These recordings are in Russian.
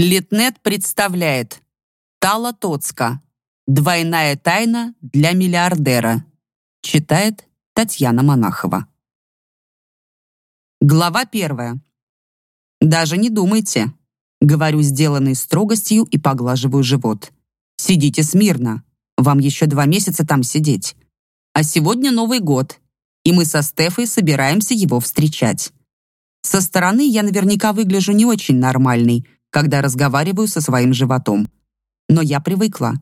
Литнет представляет Тала Тоцка. Двойная тайна для миллиардера. Читает Татьяна Монахова. Глава первая. Даже не думайте. Говорю сделанной строгостью и поглаживаю живот. Сидите смирно. Вам еще два месяца там сидеть. А сегодня Новый год, и мы со Стефой собираемся его встречать. Со стороны я наверняка выгляжу не очень нормальный, когда разговариваю со своим животом. Но я привыкла.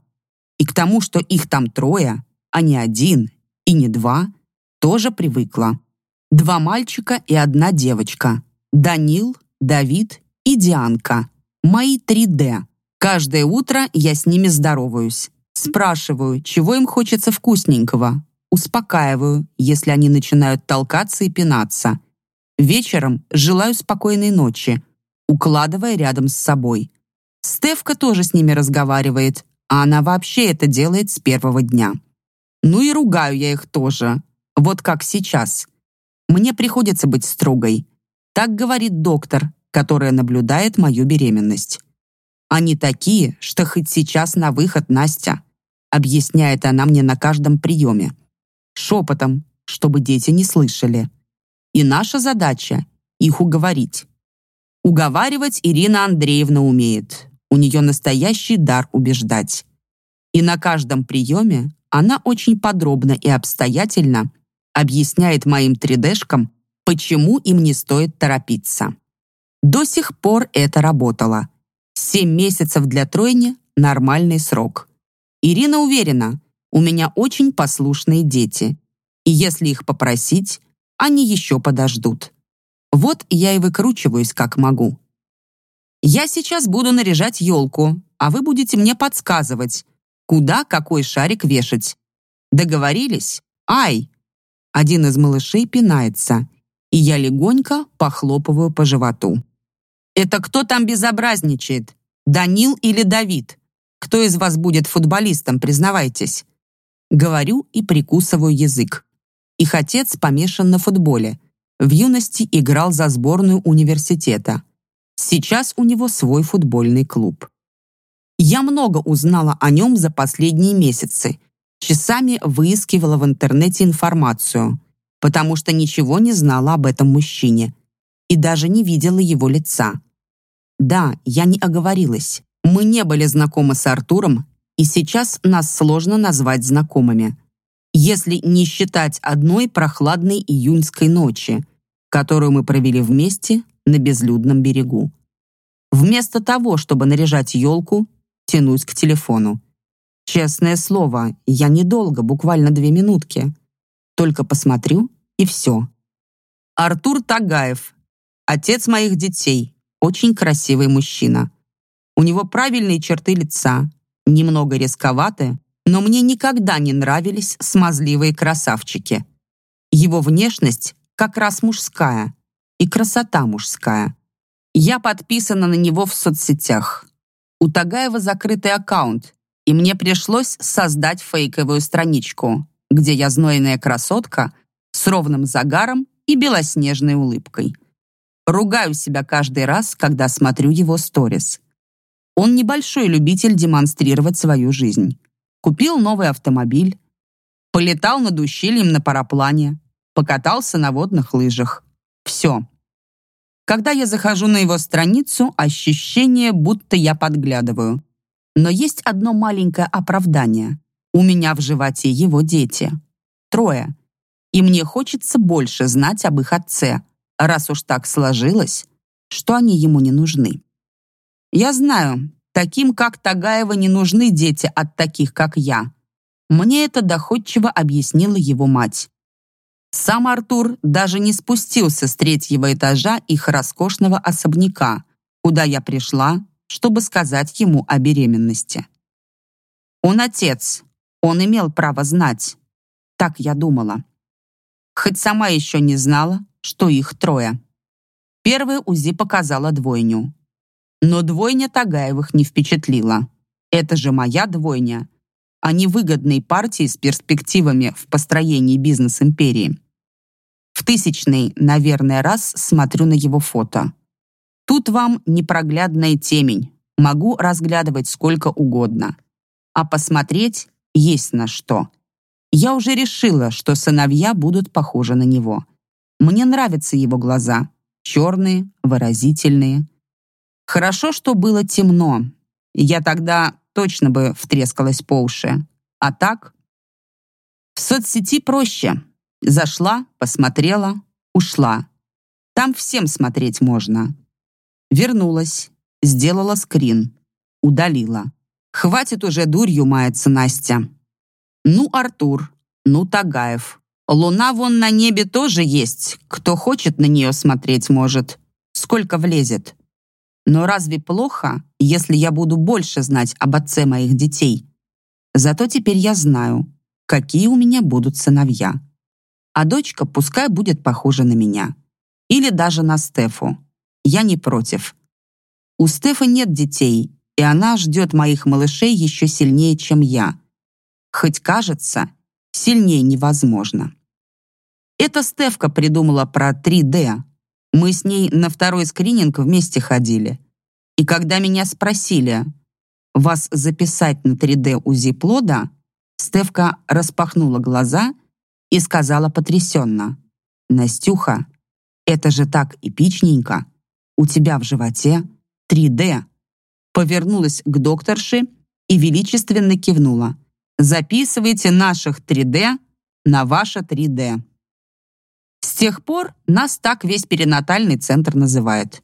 И к тому, что их там трое, а не один и не два, тоже привыкла. Два мальчика и одна девочка. Данил, Давид и Дианка. Мои 3D. Каждое утро я с ними здороваюсь. Спрашиваю, чего им хочется вкусненького. Успокаиваю, если они начинают толкаться и пинаться. Вечером желаю спокойной ночи, укладывая рядом с собой. Стевка тоже с ними разговаривает, а она вообще это делает с первого дня. Ну и ругаю я их тоже. Вот как сейчас. Мне приходится быть строгой. Так говорит доктор, которая наблюдает мою беременность. Они такие, что хоть сейчас на выход, Настя. Объясняет она мне на каждом приеме. Шепотом, чтобы дети не слышали. И наша задача — их уговорить. Уговаривать Ирина Андреевна умеет. У нее настоящий дар убеждать. И на каждом приеме она очень подробно и обстоятельно объясняет моим 3D-шкам, почему им не стоит торопиться. До сих пор это работало. Семь месяцев для тройни — нормальный срок. Ирина уверена, у меня очень послушные дети. И если их попросить, они еще подождут. Вот я и выкручиваюсь, как могу. Я сейчас буду наряжать елку, а вы будете мне подсказывать, куда какой шарик вешать. Договорились? Ай! Один из малышей пинается, и я легонько похлопываю по животу. Это кто там безобразничает? Данил или Давид? Кто из вас будет футболистом, признавайтесь? Говорю и прикусываю язык. Их отец помешан на футболе, в юности играл за сборную университета. Сейчас у него свой футбольный клуб. Я много узнала о нем за последние месяцы. Часами выискивала в интернете информацию, потому что ничего не знала об этом мужчине и даже не видела его лица. Да, я не оговорилась. Мы не были знакомы с Артуром, и сейчас нас сложно назвать знакомыми если не считать одной прохладной июньской ночи, которую мы провели вместе на безлюдном берегу. Вместо того, чтобы наряжать елку, тянусь к телефону. Честное слово, я недолго, буквально две минутки. Только посмотрю, и все. Артур Тагаев, отец моих детей, очень красивый мужчина. У него правильные черты лица, немного рисковатые, но мне никогда не нравились смазливые красавчики. Его внешность как раз мужская, и красота мужская. Я подписана на него в соцсетях. У Тагаева закрытый аккаунт, и мне пришлось создать фейковую страничку, где я знойная красотка с ровным загаром и белоснежной улыбкой. Ругаю себя каждый раз, когда смотрю его сторис. Он небольшой любитель демонстрировать свою жизнь. Купил новый автомобиль, полетал над ущельем на параплане, покатался на водных лыжах. Все. Когда я захожу на его страницу, ощущение, будто я подглядываю. Но есть одно маленькое оправдание. У меня в животе его дети. Трое. И мне хочется больше знать об их отце, раз уж так сложилось, что они ему не нужны. Я знаю, Таким, как Тагаева, не нужны дети от таких, как я. Мне это доходчиво объяснила его мать. Сам Артур даже не спустился с третьего этажа их роскошного особняка, куда я пришла, чтобы сказать ему о беременности. Он отец, он имел право знать. Так я думала. Хоть сама еще не знала, что их трое. Первое УЗИ показала двойню. Но двойня Тагаевых не впечатлила. Это же моя двойня, а не выгодной партии с перспективами в построении бизнес-империи. В тысячный, наверное, раз смотрю на его фото. Тут вам непроглядная темень, Могу разглядывать сколько угодно. А посмотреть есть на что. Я уже решила, что сыновья будут похожи на него. Мне нравятся его глаза. Черные, выразительные. Хорошо, что было темно. Я тогда точно бы втрескалась по уши. А так? В соцсети проще. Зашла, посмотрела, ушла. Там всем смотреть можно. Вернулась, сделала скрин, удалила. Хватит уже дурью маяться, Настя. Ну, Артур, ну, Тагаев. Луна вон на небе тоже есть. Кто хочет на нее смотреть может. Сколько влезет. Но разве плохо, если я буду больше знать об отце моих детей? Зато теперь я знаю, какие у меня будут сыновья. А дочка пускай будет похожа на меня. Или даже на Стефу. Я не против. У Стефы нет детей, и она ждет моих малышей еще сильнее, чем я. Хоть кажется, сильнее невозможно. Это Стефка придумала про 3D. Мы с ней на второй скрининг вместе ходили. И когда меня спросили, вас записать на 3D УЗИ плода, Стефка распахнула глаза и сказала потрясенно, «Настюха, это же так эпичненько. У тебя в животе 3D. Повернулась к докторше и величественно кивнула. Записывайте наших 3D на ваше 3D. Тех пор нас так весь перинатальный центр называет.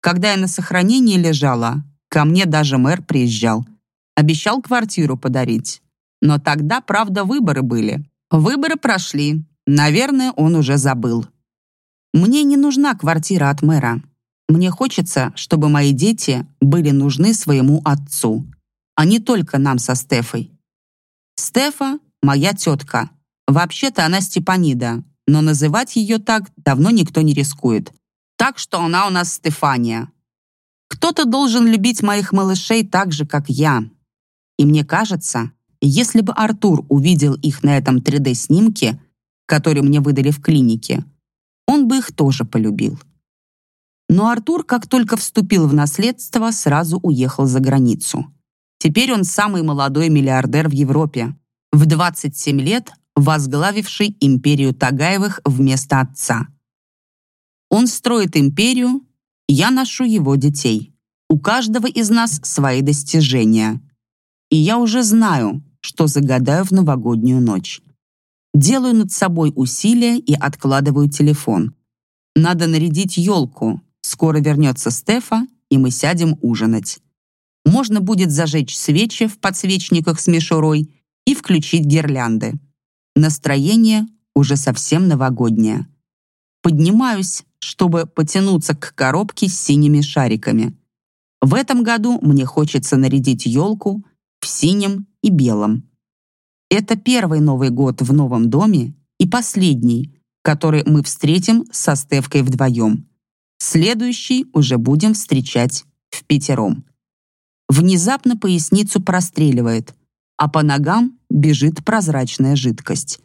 Когда я на сохранении лежала, ко мне даже мэр приезжал. Обещал квартиру подарить. Но тогда, правда, выборы были. Выборы прошли. Наверное, он уже забыл. Мне не нужна квартира от мэра. Мне хочется, чтобы мои дети были нужны своему отцу, а не только нам со Стефой. Стефа — моя тетка. Вообще-то она Степанида, но называть ее так давно никто не рискует. Так что она у нас Стефания. Кто-то должен любить моих малышей так же, как я. И мне кажется, если бы Артур увидел их на этом 3D-снимке, который мне выдали в клинике, он бы их тоже полюбил. Но Артур, как только вступил в наследство, сразу уехал за границу. Теперь он самый молодой миллиардер в Европе, в 27 лет возглавивший империю Тагаевых вместо отца. Он строит империю, я ношу его детей. У каждого из нас свои достижения. И я уже знаю, что загадаю в новогоднюю ночь. Делаю над собой усилия и откладываю телефон. Надо нарядить елку. Скоро вернется Стефа, и мы сядем ужинать. Можно будет зажечь свечи в подсвечниках с мишурой и включить гирлянды. Настроение уже совсем новогоднее. Поднимаюсь, чтобы потянуться к коробке с синими шариками. В этом году мне хочется нарядить елку в синем и белом. Это первый Новый год в новом доме и последний, который мы встретим со Стевкой вдвоем. Следующий уже будем встречать в пятером. Внезапно поясницу простреливает, а по ногам бежит прозрачная жидкость.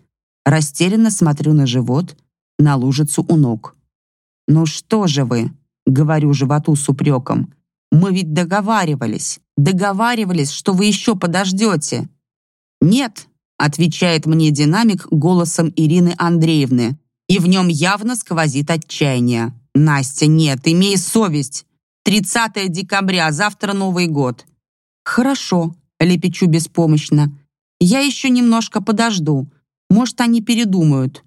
Растерянно смотрю на живот, на лужицу у ног. «Ну что же вы?» — говорю животу с упреком. «Мы ведь договаривались, договаривались, что вы еще подождете». «Нет, отвечает мне динамик голосом Ирины Андреевны, и в нем явно сквозит отчаяние. «Настя, нет, имей совесть. 30 декабря, завтра Новый год». «Хорошо», — лепечу беспомощно. «Я еще немножко подожду. Может, они передумают.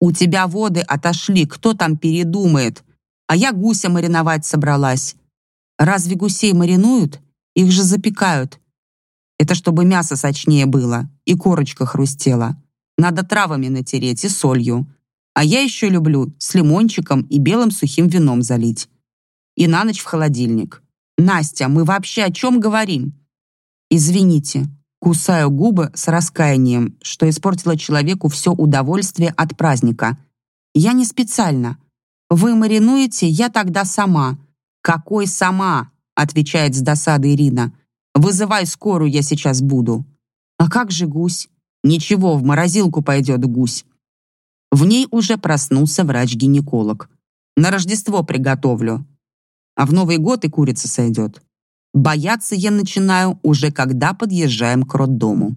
У тебя воды отошли, кто там передумает? А я гуся мариновать собралась. Разве гусей маринуют? Их же запекают. Это чтобы мясо сочнее было и корочка хрустела. Надо травами натереть и солью. А я еще люблю с лимончиком и белым сухим вином залить. И на ночь в холодильник. Настя, мы вообще о чем говорим? Извините, кусаю губы с раскаянием, что испортила человеку все удовольствие от праздника. Я не специально. Вы маринуете, я тогда сама. Какой сама? отвечает с досадой Ирина. Вызывай скорую, я сейчас буду. А как же гусь? Ничего, в морозилку пойдет гусь. В ней уже проснулся врач-гинеколог. На Рождество приготовлю. А в Новый год и курица сойдет. Бояться я начинаю уже когда подъезжаем к роддому.